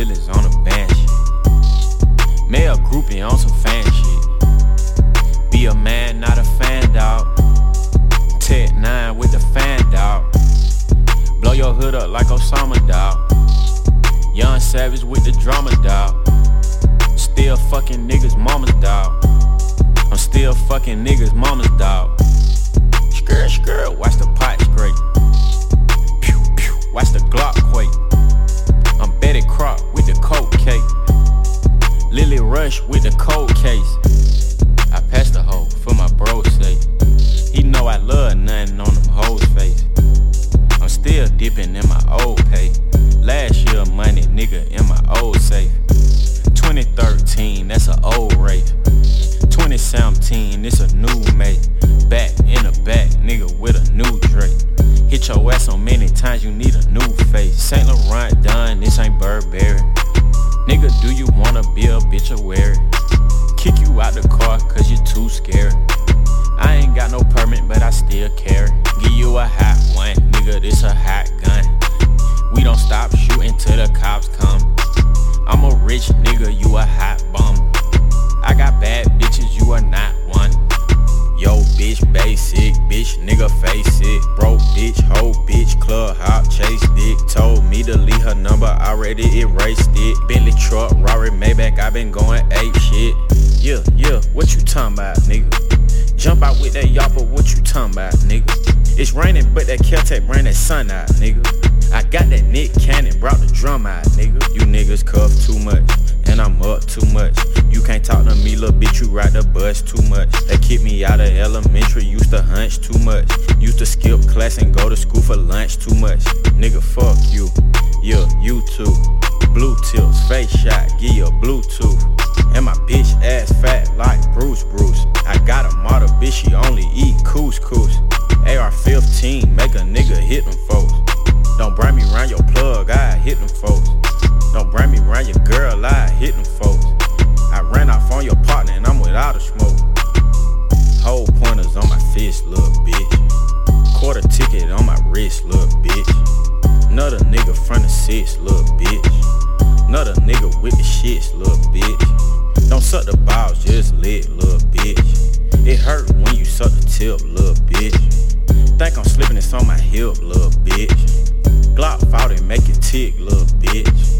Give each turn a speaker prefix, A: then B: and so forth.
A: Willis on a band shit. May a groupie on some fan shit. Be a man, not a fan, dog. Tech 9 with the fan, dog. Blow your hood up like Osama, dog. Young Savage with the drama, dog. Still fucking niggas' mama's dog. I'm still fucking niggas' mama's dog. Dipping in my old pay. Last year money, nigga, in my old safe. 2013, that's an old rate. 2017, it's a new mate. Back in the back, nigga, with a new Drake. Hit your ass so many times, you need a new face. Saint Laurent done, this ain't Burberry. Nigga, do you wanna be a bitch or wear it? Kick you out the car cause you too scared. I ain't got no permit, but I still care. Give you a hot one, nigga, this a hot till the cops come. I'm a rich nigga, you a hot bum. I got bad bitches, you are not one. Yo, bitch, basic, bitch, nigga, face it. Broke bitch, hoe bitch, club hop, chase dick. Told me to leave her number, already erased it. Bentley truck, Rory Maybach, I been going ape shit. Yeah, yeah, what you talking about, nigga? Jump out with that yapper, what you talking about, nigga? It's raining, but that Keltec that sun out, nigga. I got that Nick Cannon, brought the drum out, nigga. You niggas cuff too much, and I'm up too much. You can't talk to me, little bitch, you ride the bus too much. They kicked me out of elementary, used to hunch too much. Used to skip class and go to school for lunch too much. Nigga, fuck you. Yeah, you too. Blue tips, face shot, give you a Bluetooth. And my bitch ass fat like Bruce Bruce. I got a model bitch, she only eat couscous. AR 15, make a nigga hit them folks. Don't bring me round your plug, I hit them folks. Don't bring me round your girl, I hit them folks. I ran off on your partner and I'm without a smoke. Whole pointers on my fist, little bitch. Quarter ticket on my wrist, little bitch. Another nigga front of six, little bitch. Another nigga with the shits, little bitch. Don't suck the balls, just lit, little bitch. It hurt when you suck the tip, little bitch. Think I'm slipping this on my hip, little bitch. Glock 40 make it tick, little bitch.